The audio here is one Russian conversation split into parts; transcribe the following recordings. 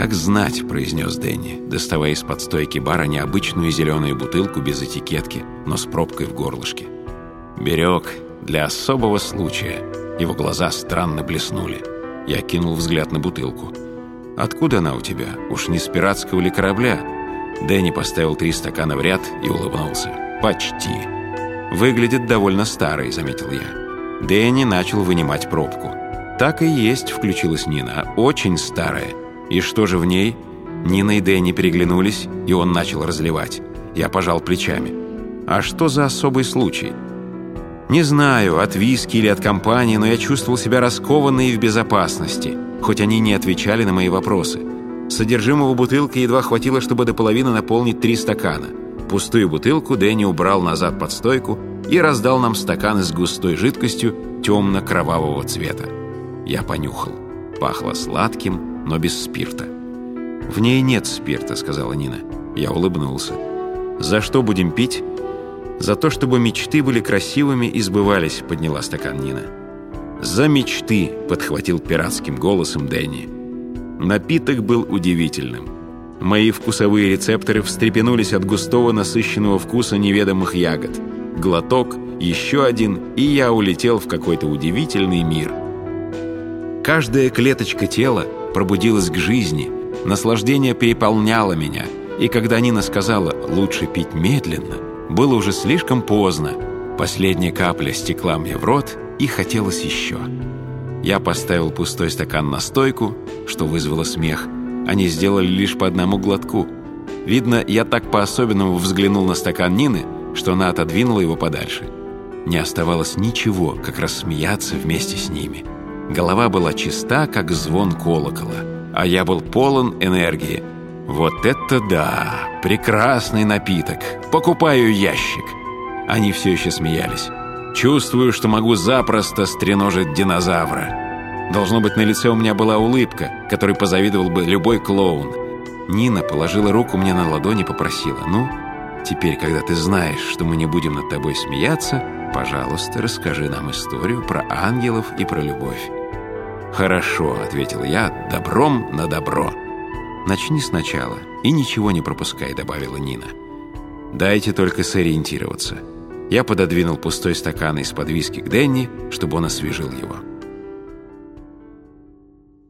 «Как знать», — произнес Дэнни, доставая из-под стойки бара необычную зеленую бутылку без этикетки, но с пробкой в горлышке. «Берег для особого случая». Его глаза странно блеснули. Я кинул взгляд на бутылку. «Откуда она у тебя? Уж не с пиратского ли корабля?» Дэнни поставил три стакана в ряд и улыбнулся. «Почти». «Выглядит довольно старой», — заметил я. Дэнни начал вынимать пробку. «Так и есть», — включилась Нина. «Очень старая. И что же в ней?» Нина и Дэнни переглянулись, и он начал разливать. Я пожал плечами. «А что за особый случай?» «Не знаю, от виски или от компании, но я чувствовал себя раскованно и в безопасности, хоть они не отвечали на мои вопросы. Содержимого бутылки едва хватило, чтобы до половины наполнить три стакана. Пустую бутылку Дэнни убрал назад под стойку и раздал нам стаканы с густой жидкостью темно-кровавого цвета. Я понюхал. Пахло сладким, но без спирта. «В ней нет спирта», — сказала Нина. Я улыбнулся. «За что будем пить?» «За то, чтобы мечты были красивыми и сбывались», — подняла стакан Нина. «За мечты», — подхватил пиратским голосом Дэнни. Напиток был удивительным. Мои вкусовые рецепторы встрепенулись от густого насыщенного вкуса неведомых ягод. Глоток, еще один, и я улетел в какой-то удивительный мир. Каждая клеточка тела пробудилась к жизни, наслаждение переполняло меня, и когда Нина сказала «лучше пить медленно», было уже слишком поздно. Последняя капля стекла мне в рот, и хотелось еще. Я поставил пустой стакан на стойку, что вызвало смех. Они сделали лишь по одному глотку. Видно, я так по-особенному взглянул на стакан Нины, что она отодвинула его подальше. Не оставалось ничего, как рассмеяться вместе с ними. Голова была чиста, как звон колокола, а я был полон энергии. Вот это да! Прекрасный напиток! Покупаю ящик! Они все еще смеялись. Чувствую, что могу запросто стреножить динозавра. Должно быть, на лице у меня была улыбка, которой позавидовал бы любой клоун. Нина положила руку мне на ладони и попросила, «Ну, теперь, когда ты знаешь, что мы не будем над тобой смеяться, пожалуйста, расскажи нам историю про ангелов и про любовь». «Хорошо», — ответил я, — «добром на добро». «Начни сначала и ничего не пропускай», — добавила Нина. «Дайте только сориентироваться». Я пододвинул пустой стакан из-под виски к Денни, чтобы он освежил его.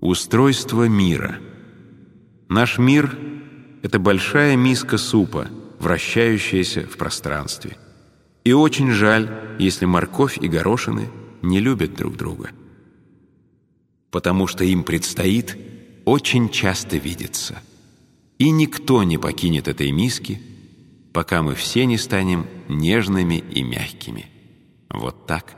Устройство мира. Наш мир — это большая миска супа, вращающаяся в пространстве. И очень жаль, если морковь и горошины не любят друг друга. Потому что им предстоит очень часто видеться. И никто не покинет этой миски — пока мы все не станем нежными и мягкими. Вот так.